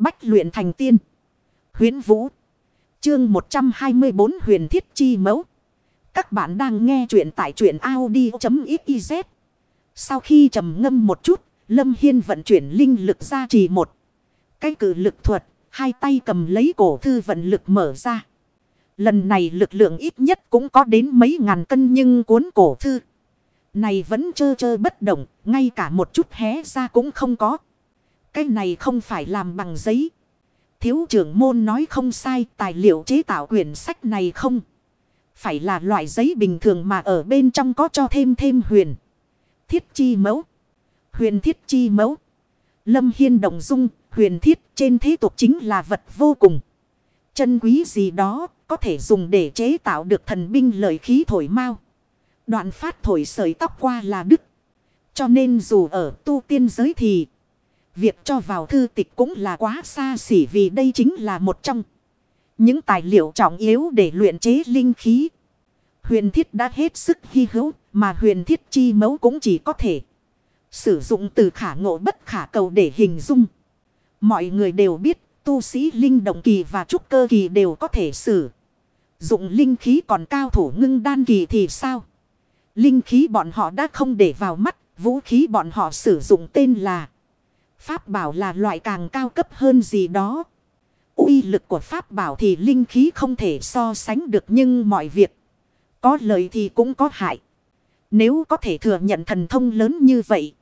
Bách luyện thành tiên. Huyến Vũ. Chương 124 huyền thiết chi mẫu. Các bạn đang nghe truyện tại truyện Audi.xyz. Sau khi trầm ngâm một chút, Lâm Hiên vận chuyển linh lực ra trì một. Cái cử lực thuật, hai tay cầm lấy cổ thư vận lực mở ra. Lần này lực lượng ít nhất cũng có đến mấy ngàn cân nhưng cuốn cổ thư. Này vẫn chơ chơ bất động, ngay cả một chút hé ra cũng không có. Cái này không phải làm bằng giấy. Thiếu trưởng môn nói không sai, tài liệu chế tạo quyển sách này không. Phải là loại giấy bình thường mà ở bên trong có cho thêm thêm huyền. Thiết chi mẫu. Huyền thiết chi mẫu. Lâm Hiên Đồng Dung, huyền thiết trên thế tục chính là vật vô cùng. Chân quý gì đó, có thể dùng để chế tạo được thần binh lợi khí thổi mau. Đoạn phát thổi sợi tóc qua là đức. Cho nên dù ở tu tiên giới thì Việc cho vào thư tịch cũng là quá xa xỉ vì đây chính là một trong những tài liệu trọng yếu để luyện chế linh khí. Huyền thiết đã hết sức hy hữu mà huyền thiết chi mấu cũng chỉ có thể sử dụng từ khả ngộ bất khả cầu để hình dung. Mọi người đều biết tu sĩ linh động kỳ và trúc cơ kỳ đều có thể sử dụng linh khí còn cao thủ ngưng đan kỳ thì sao? Linh khí bọn họ đã không để vào mắt, vũ khí bọn họ sử dụng tên là Pháp bảo là loại càng cao cấp hơn gì đó. uy lực của pháp bảo thì linh khí không thể so sánh được nhưng mọi việc có lợi thì cũng có hại. Nếu có thể thừa nhận thần thông lớn như vậy,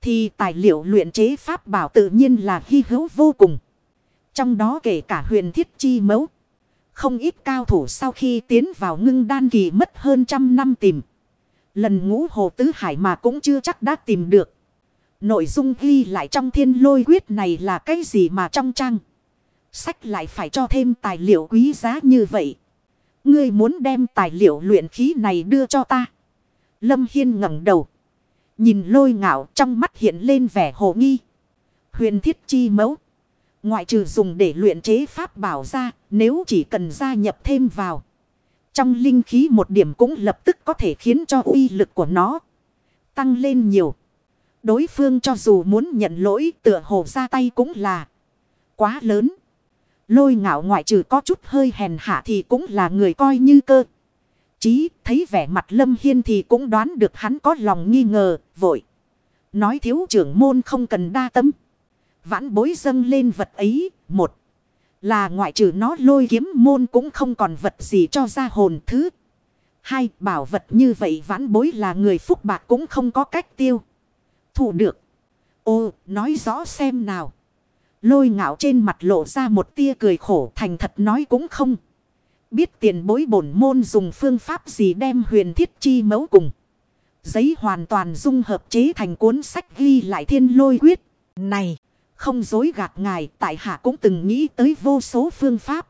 thì tài liệu luyện chế pháp bảo tự nhiên là hy hữu vô cùng. Trong đó kể cả huyền thiết chi mẫu. Không ít cao thủ sau khi tiến vào ngưng đan kỳ mất hơn trăm năm tìm. Lần ngũ hồ tứ hải mà cũng chưa chắc đã tìm được. Nội dung ghi lại trong thiên lôi quyết này là cái gì mà trong trang. Sách lại phải cho thêm tài liệu quý giá như vậy. Ngươi muốn đem tài liệu luyện khí này đưa cho ta. Lâm Hiên ngẩng đầu. Nhìn lôi ngạo trong mắt hiện lên vẻ hồ nghi. Huyền thiết chi mẫu. Ngoại trừ dùng để luyện chế pháp bảo ra. Nếu chỉ cần gia nhập thêm vào. Trong linh khí một điểm cũng lập tức có thể khiến cho uy lực của nó tăng lên nhiều. Đối phương cho dù muốn nhận lỗi tựa hồ ra tay cũng là quá lớn. Lôi ngạo ngoại trừ có chút hơi hèn hạ thì cũng là người coi như cơ. Chí thấy vẻ mặt lâm hiên thì cũng đoán được hắn có lòng nghi ngờ, vội. Nói thiếu trưởng môn không cần đa tâm. Vãn bối dâng lên vật ấy, một. Là ngoại trừ nó lôi kiếm môn cũng không còn vật gì cho ra hồn thứ. Hai, bảo vật như vậy vãn bối là người phúc bạc cũng không có cách tiêu thụ được. Ô, nói rõ xem nào. Lôi ngạo trên mặt lộ ra một tia cười khổ thành thật nói cũng không. Biết tiền bối bổn môn dùng phương pháp gì đem huyền thiết chi mấu cùng. Giấy hoàn toàn dung hợp chế thành cuốn sách ghi lại thiên lôi quyết. Này, không dối gạt ngài, tại hạ cũng từng nghĩ tới vô số phương pháp.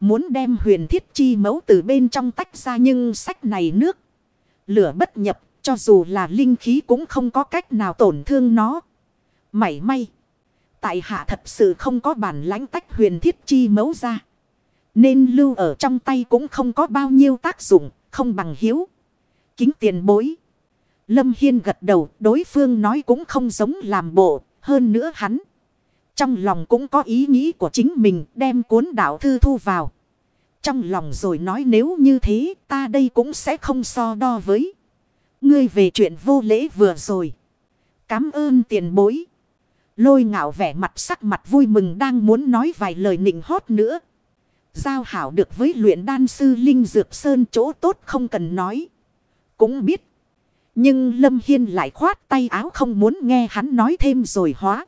Muốn đem huyền thiết chi mấu từ bên trong tách ra nhưng sách này nước. Lửa bất nhập cho dù là linh khí cũng không có cách nào tổn thương nó. Mảy may. Tại hạ thật sự không có bản lãnh tách huyền thiết chi mấu ra. Nên lưu ở trong tay cũng không có bao nhiêu tác dụng, không bằng hiếu. Kính tiền bối. Lâm Hiên gật đầu, đối phương nói cũng không giống làm bộ, hơn nữa hắn. Trong lòng cũng có ý nghĩ của chính mình đem cuốn đạo thư thu vào. Trong lòng rồi nói nếu như thế ta đây cũng sẽ không so đo với. Ngươi về chuyện vô lễ vừa rồi. Cám ơn tiền bối. Lôi ngạo vẻ mặt sắc mặt vui mừng đang muốn nói vài lời nịnh hót nữa. Giao hảo được với luyện đan sư Linh Dược Sơn chỗ tốt không cần nói. Cũng biết. Nhưng Lâm Hiên lại khoát tay áo không muốn nghe hắn nói thêm rồi hóa.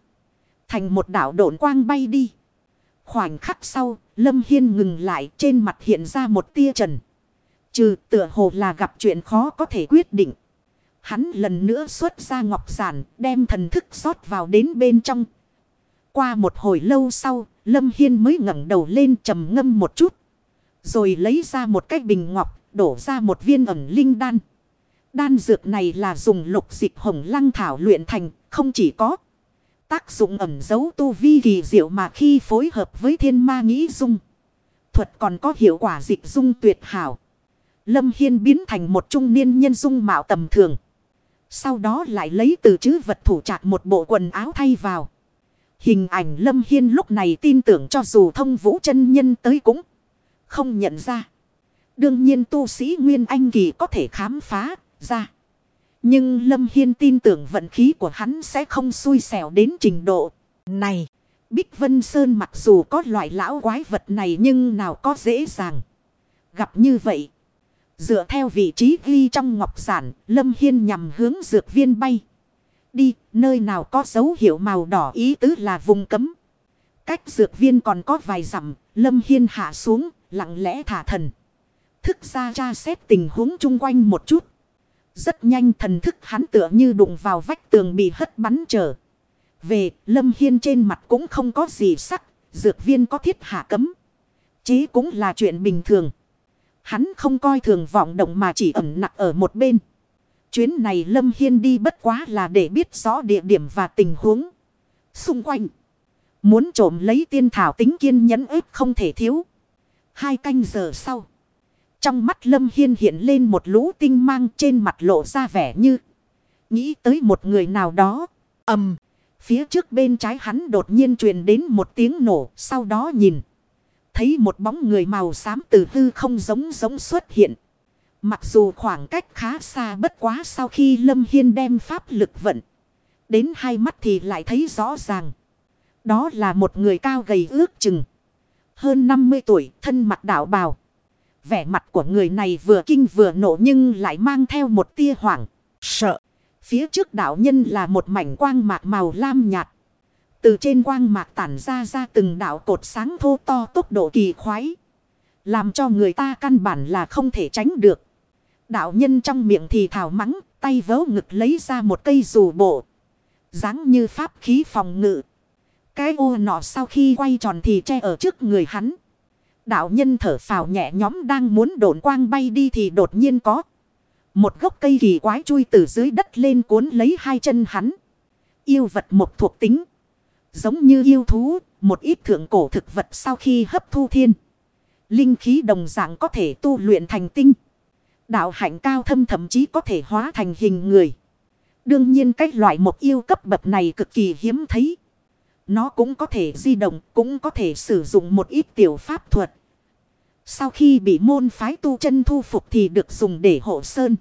Thành một đảo độn quang bay đi. Khoảnh khắc sau, Lâm Hiên ngừng lại trên mặt hiện ra một tia trần. Trừ tựa hồ là gặp chuyện khó có thể quyết định. Hắn lần nữa xuất ra ngọc giản, đem thần thức rót vào đến bên trong. Qua một hồi lâu sau, Lâm Hiên mới ngẩng đầu lên trầm ngâm một chút. Rồi lấy ra một cái bình ngọc, đổ ra một viên ẩn linh đan. Đan dược này là dùng lục dịch hồng lăng thảo luyện thành, không chỉ có tác dụng ẩn dấu tu vi kỳ diệu mà khi phối hợp với thiên ma nghĩ dung. Thuật còn có hiệu quả dịch dung tuyệt hảo. Lâm Hiên biến thành một trung niên nhân dung mạo tầm thường. Sau đó lại lấy từ chữ vật thủ trạc một bộ quần áo thay vào. Hình ảnh Lâm Hiên lúc này tin tưởng cho dù thông vũ chân nhân tới cũng không nhận ra. Đương nhiên tu sĩ Nguyên Anh Kỳ có thể khám phá ra. Nhưng Lâm Hiên tin tưởng vận khí của hắn sẽ không xui xẻo đến trình độ này. Bích Vân Sơn mặc dù có loại lão quái vật này nhưng nào có dễ dàng. Gặp như vậy. Dựa theo vị trí ghi trong ngọc giản, Lâm Hiên nhằm hướng dược viên bay. Đi, nơi nào có dấu hiệu màu đỏ ý tứ là vùng cấm. Cách dược viên còn có vài dặm, Lâm Hiên hạ xuống, lặng lẽ thả thần. Thức ra tra xét tình huống chung quanh một chút. Rất nhanh thần thức hắn tựa như đụng vào vách tường bị hất bắn trở. Về, Lâm Hiên trên mặt cũng không có gì sắc, dược viên có thiết hạ cấm. Chí cũng là chuyện bình thường. Hắn không coi thường vọng động mà chỉ ẩn nặng ở một bên. Chuyến này Lâm Hiên đi bất quá là để biết rõ địa điểm và tình huống. Xung quanh. Muốn trộm lấy tiên thảo tính kiên nhẫn ếp không thể thiếu. Hai canh giờ sau. Trong mắt Lâm Hiên hiện lên một lũ tinh mang trên mặt lộ ra vẻ như. Nghĩ tới một người nào đó. ầm, Phía trước bên trái hắn đột nhiên truyền đến một tiếng nổ. Sau đó nhìn. Thấy một bóng người màu xám từ hư không giống giống xuất hiện. Mặc dù khoảng cách khá xa bất quá sau khi Lâm Hiên đem pháp lực vận. Đến hai mắt thì lại thấy rõ ràng. Đó là một người cao gầy ước chừng. Hơn 50 tuổi thân mặt đảo bào. Vẻ mặt của người này vừa kinh vừa nộ nhưng lại mang theo một tia hoảng, sợ. Phía trước đạo nhân là một mảnh quang mạc màu lam nhạt. Từ trên quang mạc tản ra ra từng đạo cột sáng thô to tốc độ kỳ khoái. Làm cho người ta căn bản là không thể tránh được. Đạo nhân trong miệng thì thảo mắng, tay vớ ngực lấy ra một cây dù bộ. dáng như pháp khí phòng ngự. Cái ô nọ sau khi quay tròn thì che ở trước người hắn. Đạo nhân thở phào nhẹ nhóm đang muốn đổn quang bay đi thì đột nhiên có. Một gốc cây kỳ quái chui từ dưới đất lên cuốn lấy hai chân hắn. Yêu vật một thuộc tính. Giống như yêu thú, một ít thượng cổ thực vật sau khi hấp thu thiên. Linh khí đồng dạng có thể tu luyện thành tinh. Đạo hạnh cao thâm thậm chí có thể hóa thành hình người. Đương nhiên cách loại một yêu cấp bậc này cực kỳ hiếm thấy. Nó cũng có thể di động, cũng có thể sử dụng một ít tiểu pháp thuật. Sau khi bị môn phái tu chân thu phục thì được dùng để hộ sơn.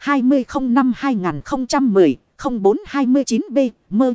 2005-2010-0429B mơ.